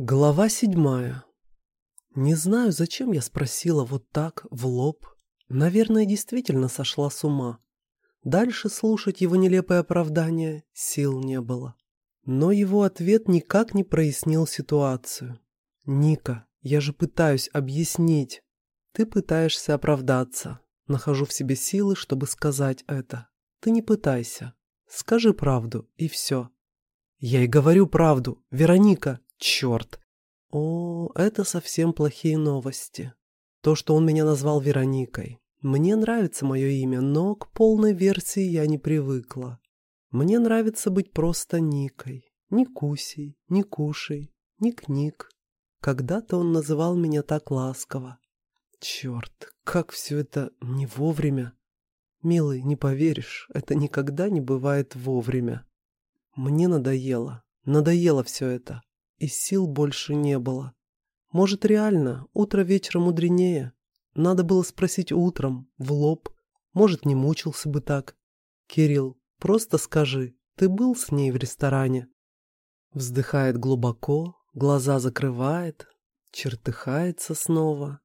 Глава седьмая. Не знаю, зачем я спросила вот так, в лоб. Наверное, действительно сошла с ума. Дальше слушать его нелепое оправдание сил не было. Но его ответ никак не прояснил ситуацию. «Ника, я же пытаюсь объяснить. Ты пытаешься оправдаться. Нахожу в себе силы, чтобы сказать это. Ты не пытайся. Скажи правду, и все». «Я и говорю правду. Вероника, Черт. О, это совсем плохие новости. То, что он меня назвал Вероникой. Мне нравится мое имя, но к полной версии я не привыкла. Мне нравится быть просто Никой. Ни Кусей, ни Кушей, ни Кник. Когда-то он называл меня так ласково. Черт, как все это не вовремя. Милый, не поверишь, это никогда не бывает вовремя. Мне надоело, надоело все это и сил больше не было. Может, реально, утро вечера мудренее. Надо было спросить утром, в лоб. Может, не мучился бы так. Кирилл, просто скажи, ты был с ней в ресторане? Вздыхает глубоко, глаза закрывает, чертыхается снова.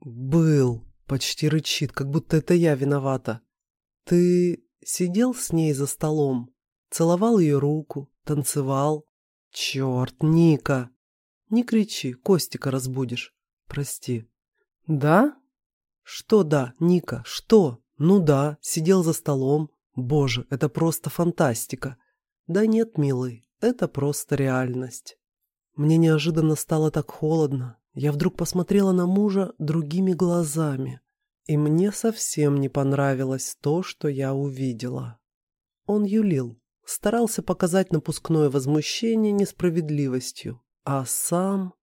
Был, почти рычит, как будто это я виновата. Ты сидел с ней за столом, целовал ее руку, танцевал, «Черт, Ника!» «Не кричи, Костика разбудишь. Прости». «Да?» «Что да, Ника, что?» «Ну да, сидел за столом. Боже, это просто фантастика». «Да нет, милый, это просто реальность». Мне неожиданно стало так холодно. Я вдруг посмотрела на мужа другими глазами. И мне совсем не понравилось то, что я увидела. Он юлил старался показать напускное возмущение несправедливостью, а сам...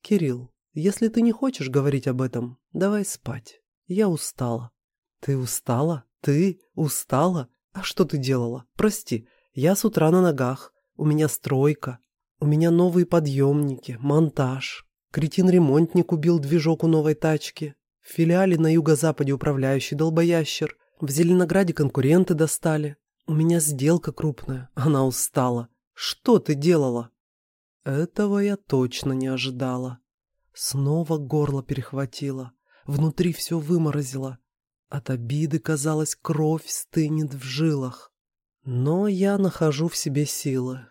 «Кирилл, если ты не хочешь говорить об этом, давай спать. Я устала». «Ты устала? Ты устала? А что ты делала? Прости, я с утра на ногах, у меня стройка, у меня новые подъемники, монтаж. Кретин-ремонтник убил движок у новой тачки. В филиале на юго-западе управляющий долбоящер. В Зеленограде конкуренты достали. «У меня сделка крупная, она устала. Что ты делала?» Этого я точно не ожидала. Снова горло перехватило, внутри все выморозило. От обиды, казалось, кровь стынет в жилах. Но я нахожу в себе силы.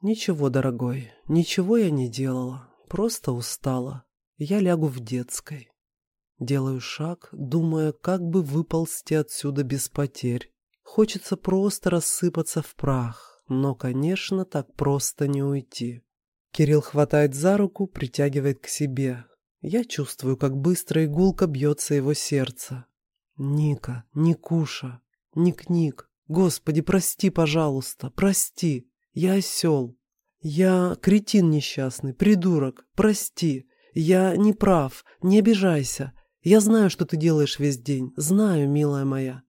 Ничего, дорогой, ничего я не делала, просто устала. Я лягу в детской. Делаю шаг, думая, как бы выползти отсюда без потерь. Хочется просто рассыпаться в прах, но, конечно, так просто не уйти. Кирилл хватает за руку, притягивает к себе. Я чувствую, как быстро игулка бьется его сердце. Ника, Никуша, Ник-Ник, Господи, прости, пожалуйста, прости. Я осел. Я кретин несчастный, придурок, прости. Я не прав, не обижайся. Я знаю, что ты делаешь весь день, знаю, милая моя.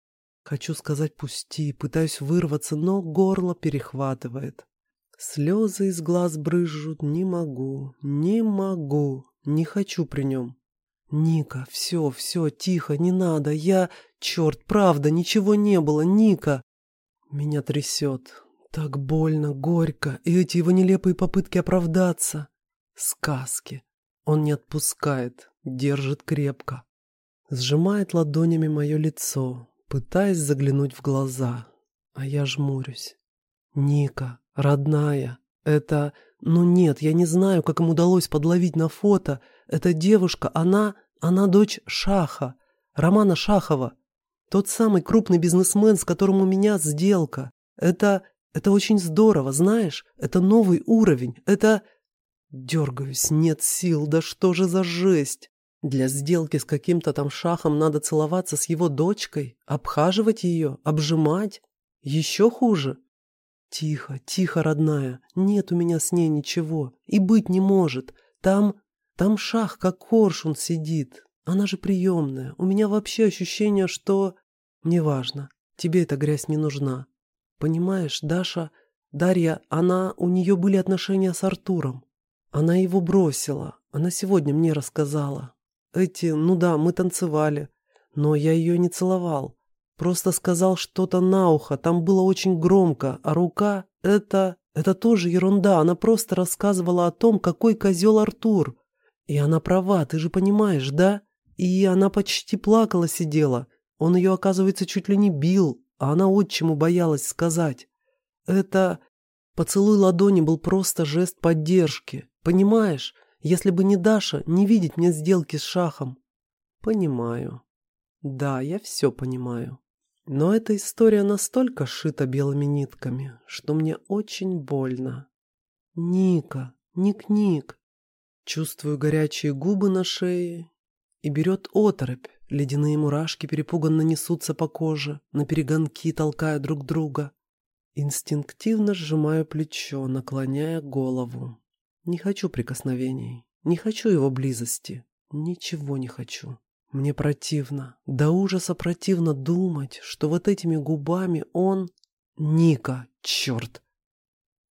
Хочу сказать «пусти», пытаюсь вырваться, но горло перехватывает. Слезы из глаз брызжут, не могу, не могу, не хочу при нем. «Ника, все, все, тихо, не надо, я... Черт, правда, ничего не было, Ника!» Меня трясет. Так больно, горько, и эти его нелепые попытки оправдаться. Сказки. Он не отпускает, держит крепко. Сжимает ладонями мое лицо, пытаясь заглянуть в глаза, а я жмурюсь. «Ника, родная, это... Ну нет, я не знаю, как им удалось подловить на фото. Эта девушка, она... Она дочь Шаха, Романа Шахова. Тот самый крупный бизнесмен, с которым у меня сделка. Это... Это очень здорово, знаешь? Это новый уровень. Это... Дергаюсь, нет сил, да что же за жесть? Для сделки с каким-то там шахом надо целоваться с его дочкой, обхаживать ее, обжимать. Еще хуже. Тихо, тихо, родная, нет у меня с ней ничего, и быть не может. Там, там шах, как коршун, сидит. Она же приемная. У меня вообще ощущение, что... Неважно, тебе эта грязь не нужна. Понимаешь, Даша, Дарья, она, у нее были отношения с Артуром. Она его бросила, она сегодня мне рассказала. Эти, ну да, мы танцевали, но я ее не целовал. Просто сказал что-то на ухо, там было очень громко, а рука — это... Это тоже ерунда, она просто рассказывала о том, какой козел Артур. И она права, ты же понимаешь, да? И она почти плакала сидела. Он ее, оказывается, чуть ли не бил, а она отчиму боялась сказать. Это... Поцелуй ладони был просто жест поддержки. Понимаешь? Если бы не Даша, не видеть мне сделки с Шахом. Понимаю. Да, я все понимаю. Но эта история настолько шита белыми нитками, что мне очень больно. Ника, Ник-Ник. Чувствую горячие губы на шее и берет оторопь. Ледяные мурашки перепуганно несутся по коже, на перегонки толкая друг друга. Инстинктивно сжимаю плечо, наклоняя голову. Не хочу прикосновений, не хочу его близости, ничего не хочу. Мне противно, до ужаса противно думать, что вот этими губами он... Ника, черт!